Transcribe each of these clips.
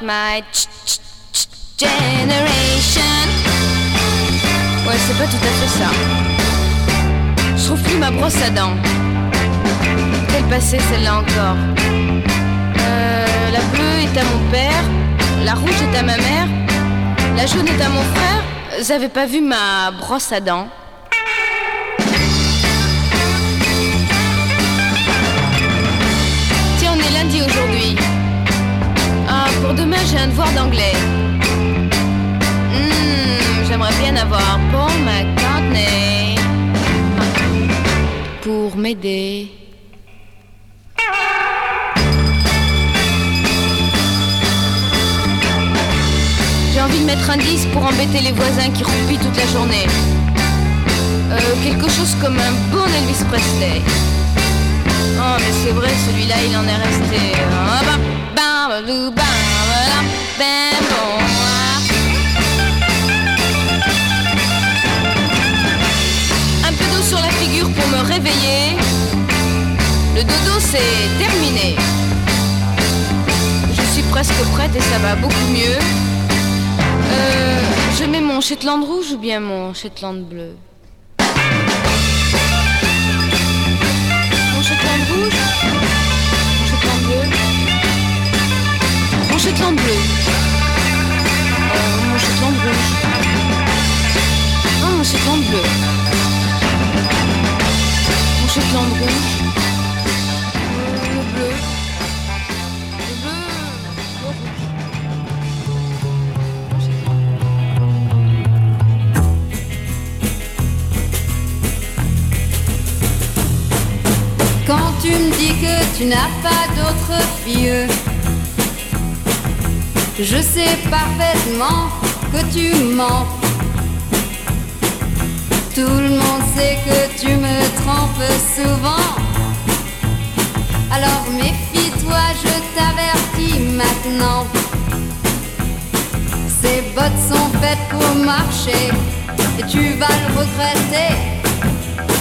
My generation. Ouais, c'est pas tout à fait ça. Je trouve ma brosse à dents. Quelle passée celle-là encore Euh, La bleue est à mon père, la rouge est à ma mère, la jaune est à mon frère. Vous avez pas vu ma brosse à dents? Tiens, on est lundi aujourd'hui. Demain, j'ai un devoir d'anglais. Hmm, J'aimerais bien avoir Paul McCartney pour m'aider. J'ai envie de mettre un disque pour embêter les voisins qui roupillent toute la journée. Euh, quelque chose comme un bon Elvis Presley. Oh, mais c'est vrai, celui-là, il en est resté. Ah, bah, bah, bah, Un peu d'eau sur la figure pour me réveiller. Le dodo, c'est terminé. Je suis presque prête et ça va beaucoup mieux. Euh, je mets mon Shetland rouge ou bien mon Shetland bleu Mon rouge? Shetland bleu. Mon Shetland rouge Non, mon Shetland bleu. Mon Shetland rouge tu me dis que tu n'as pas d'autre fille, je sais parfaitement que tu mens. Tout le monde sait que tu me trompes souvent. Alors méfie-toi, je t'avertis maintenant. Ces bottes sont faites pour marcher et tu vas le regretter.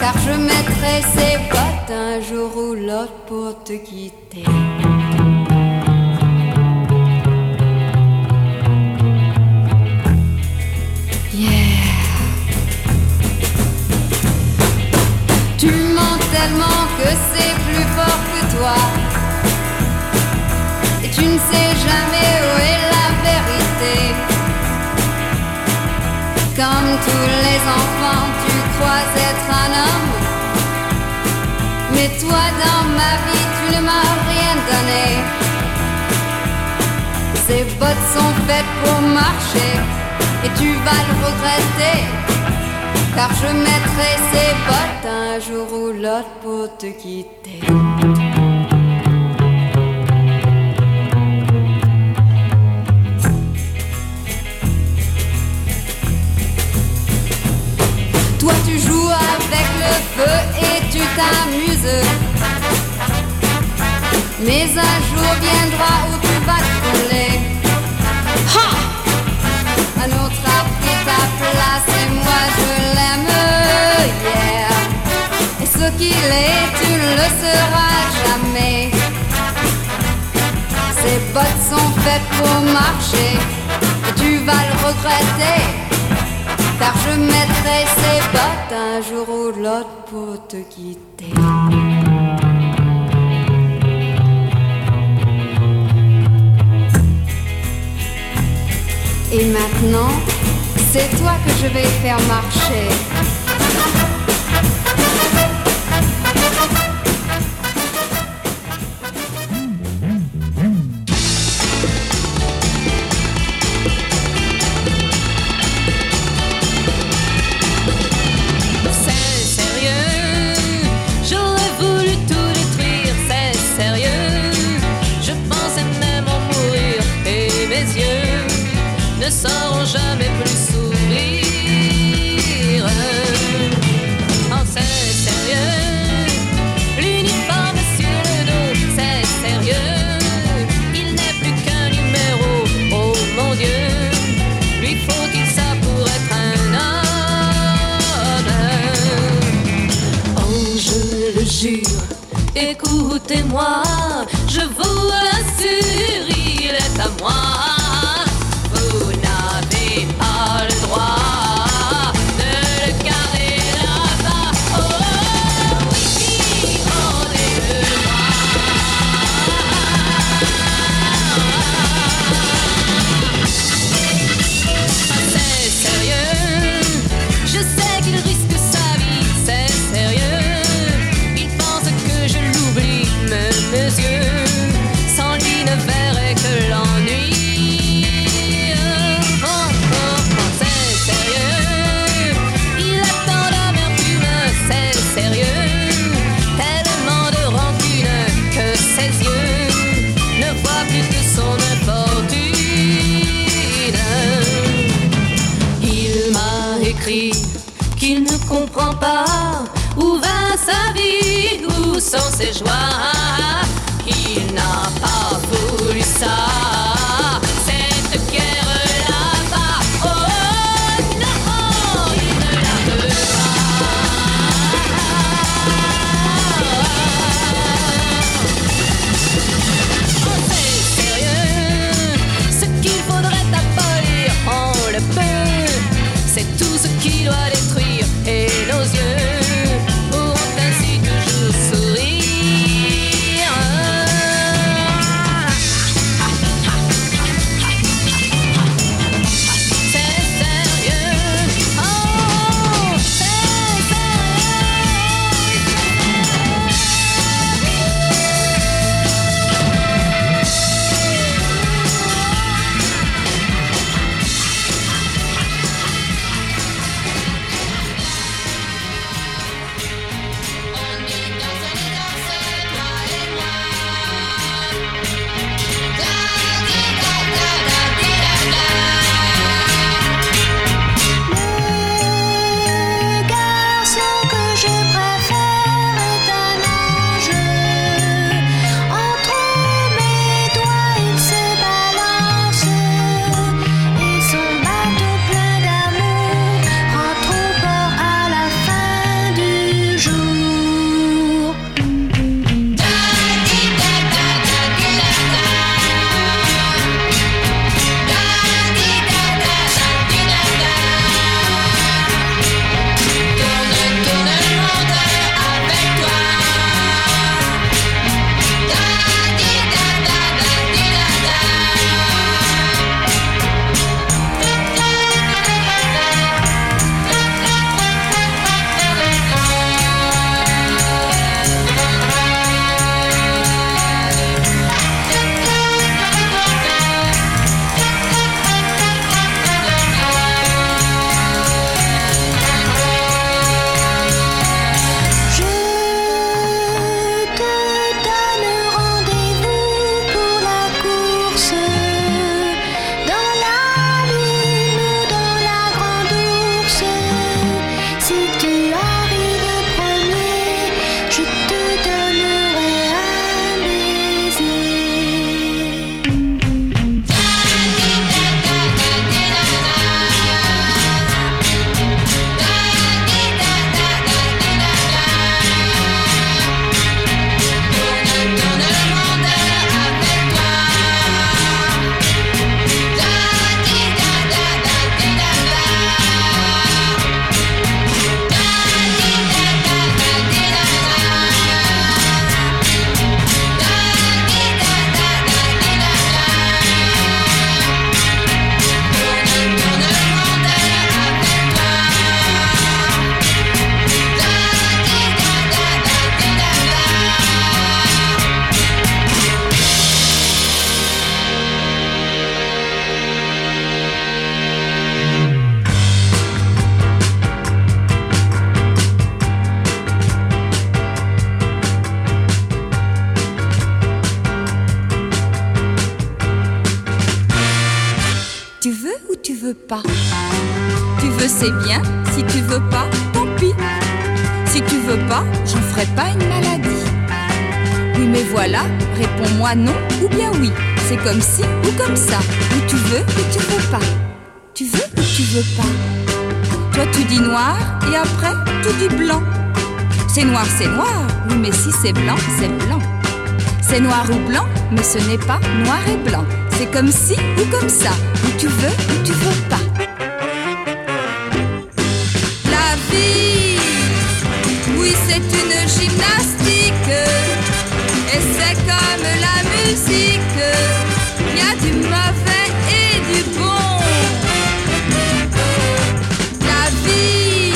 Car je mettrai ces bottes un jour ou l'autre pour te quitter. tous les enfants, tu crois être un homme. Mais toi, dans ma vie, tu ne m'as rien donné. Ces bottes sont faites pour marcher et tu vas le regretter. Car je mettrai ces bottes un jour ou l'autre pour te quitter. serai ses bottes un jour ou l'autre pour te quitter. Et maintenant, c'est toi que je vais faire marcher. sauront jamais plus sourire. En c'est sérieux, l'uniforme sur le dos, c'est sérieux. Il n'est plus qu'un numéro, oh mon Dieu. Lui faut-il ça pour être un homme Oh, je le jure, écoutez-moi où va sa vie, où sont ses joies. Il n'a pas voulu ça. Veux, c'est bien. Si tu veux pas, tant pis. Si tu veux pas, j'en ferai pas une maladie. Oui, mais voilà, réponds-moi non ou bien oui. C'est comme si ou comme ça. Ou tu veux ou tu veux pas. Tu veux ou tu veux pas. Toi, tu dis noir et après, tu dis blanc. C'est noir, c'est noir. Oui, mais si c'est blanc, c'est blanc. C'est noir ou blanc, mais ce n'est pas noir et blanc. C'est comme si ou comme ça. Ou tu veux ou tu veux pas. Il y a du mauvais et du bon. La vie,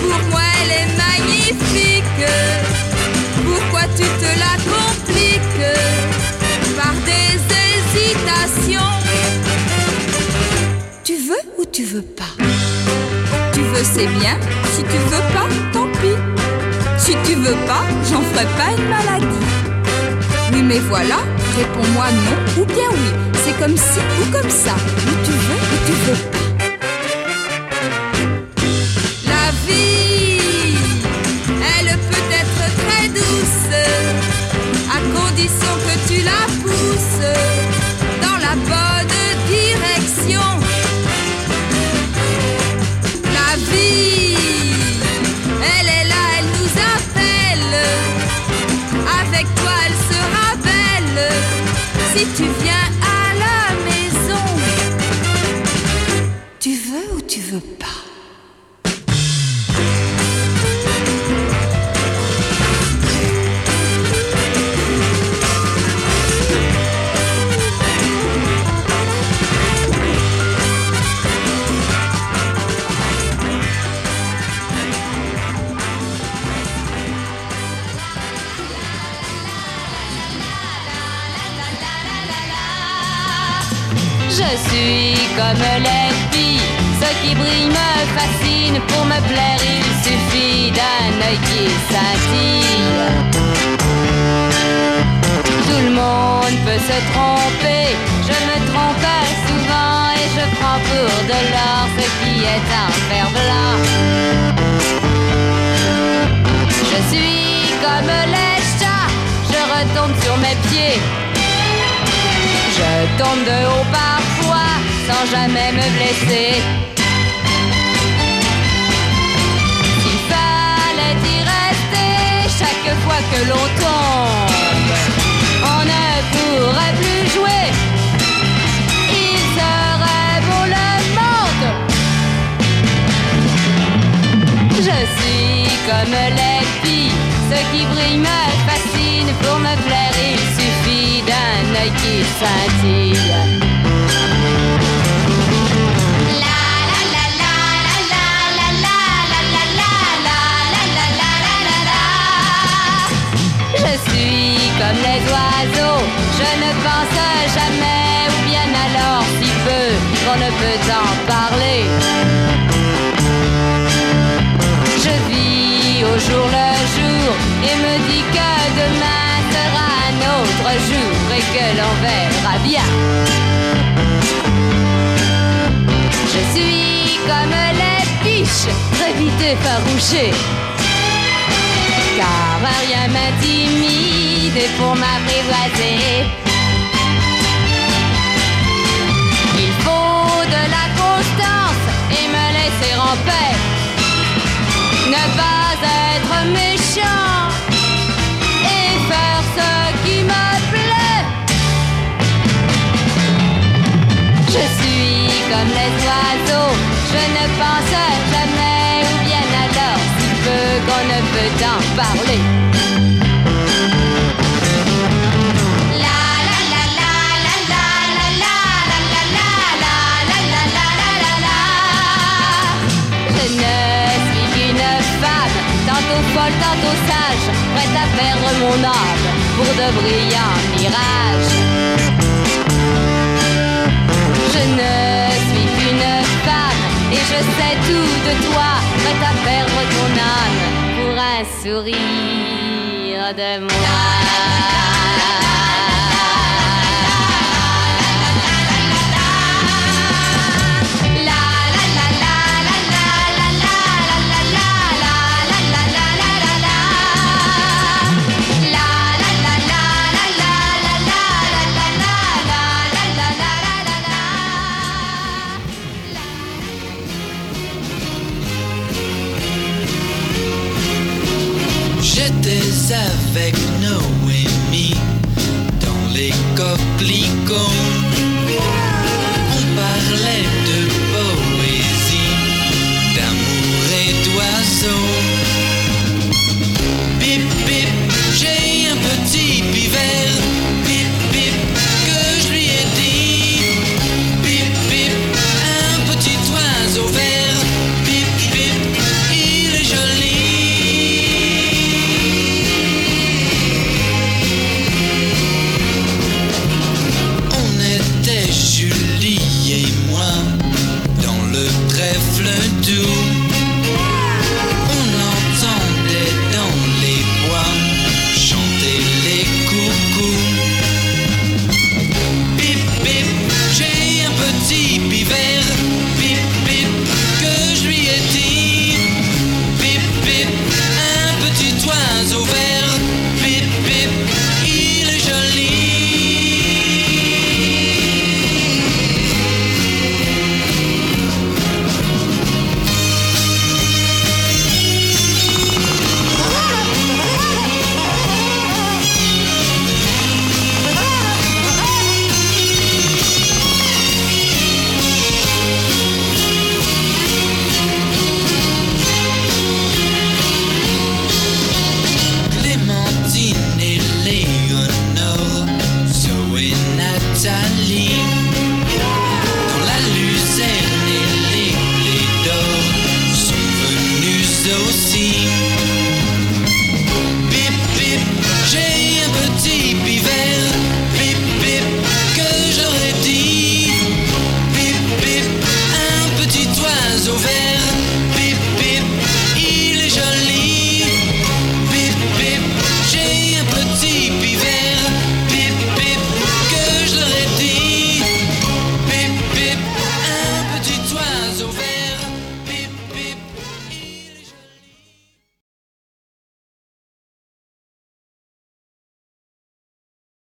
pour moi, elle est magnifique. Pourquoi tu te la compliques par des hésitations? Tu veux ou tu veux pas? Tu veux, c'est bien. Si tu veux pas, tant pis. Si tu veux pas, j'en ferai pas une maladie. Mais voilà, réponds-moi non ou bien oui. C'est comme si ou comme ça. Ou tu veux ou tu veux brille me fascine. Pour me plaire, il suffit d'un œil qui scintille. Tout le monde peut se tromper, je me trompe souvent et je prends pour de l'or ce qui est un fer blanc. Je suis comme les chats, je retombe sur mes pieds. Je tombe de haut parfois sans jamais me blesser. Que l'on tombe, on ne pourrait plus jouer. Il serait beau le monde. Je suis comme les filles, ce qui brille me fascine. Pour me plaire, il suffit d'un œil qui scintille. Effarouchées. Car rien m'intimide pour m'apprivoiser. Il faut de la constance et me laisser en paix. Ne pas être méchant et faire ce qui me plaît. Je suis comme les oiseaux, je ne pense qu'on ne peut en parler. Je ne suis qu'une femme, tantôt folle, tantôt sage, prête à perdre mon âme pour de brillants mirages. Je ne suis qu'une femme et je sais tout de toi, prête à perdre ton âme un sourire de moi.